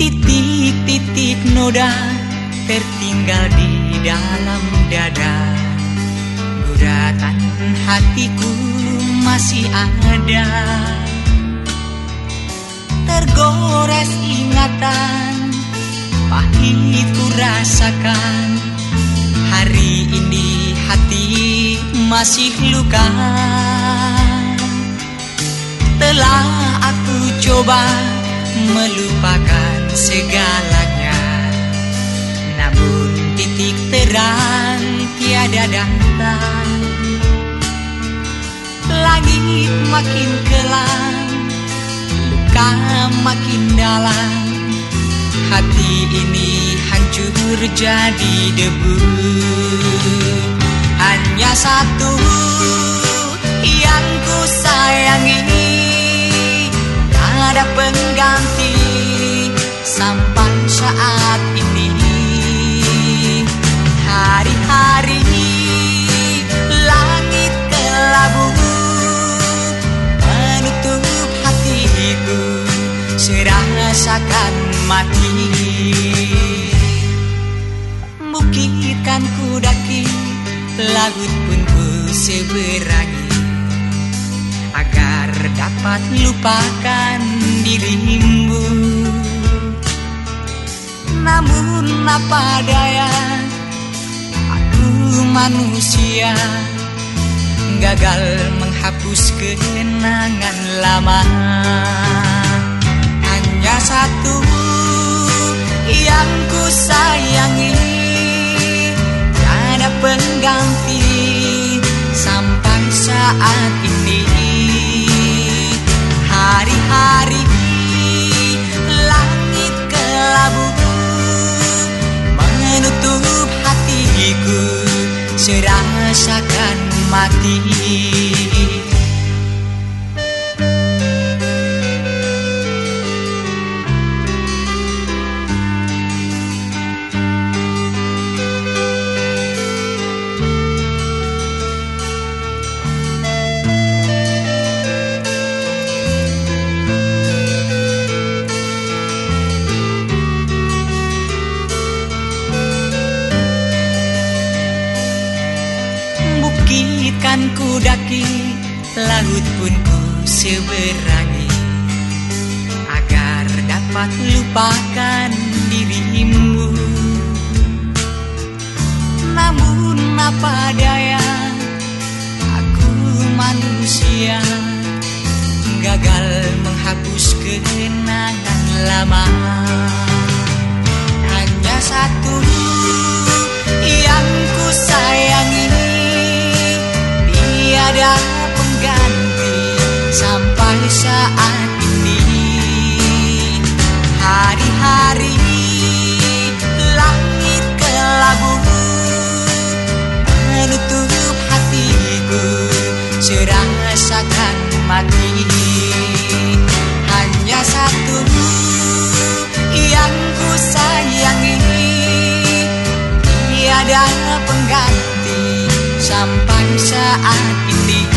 titik noda tertinggal di dalam dada. Guratan hatiku masih ada. Tergores ingatan Pahit ku rasakan. Hari ini hati masih luka. Telah aku coba melupakan segalanya. Namun titik terang tiada datang. Langit makin kelam Luka makin dalam. Hati ini hancur jadi debu. Hanya satu yang ku sayangi. Ada pengganti sampai saat ini. Hari-hari langit kelabu Menutup hatiku Serasakan mati. Bukit kan ku Laut pun ku seberangi Agar dapat lupakan dirimu Namun apa daya Aku manusia Gagal menghapus kenangan lama. Hanya satu yang ku sayangi. Tiada pengganti sampai saat ini mati Bukit kan ku daki Laut pun ku seberangi. Agar dapat lupakan dirimu. Namun apa daya Aku manusia. Gagal menghapus kenangan lama. Hanya satu yang Tiada pengganti sampai saat ini. Hari-hari langit kelabu Menutup hatiku Serasakan mati. Hanya satu yang ku sayangi. Tiada pengganti sampai saat ini.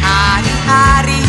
Hari-hari